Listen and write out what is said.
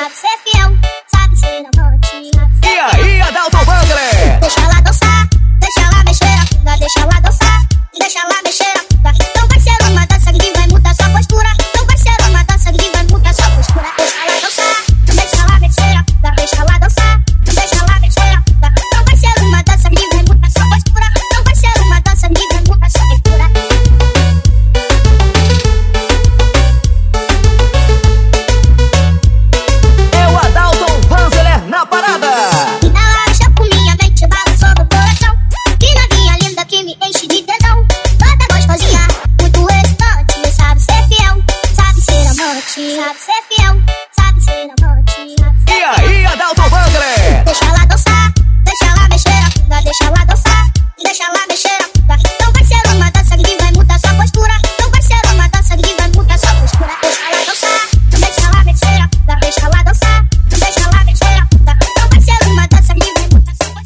Snap, Você ser fiel.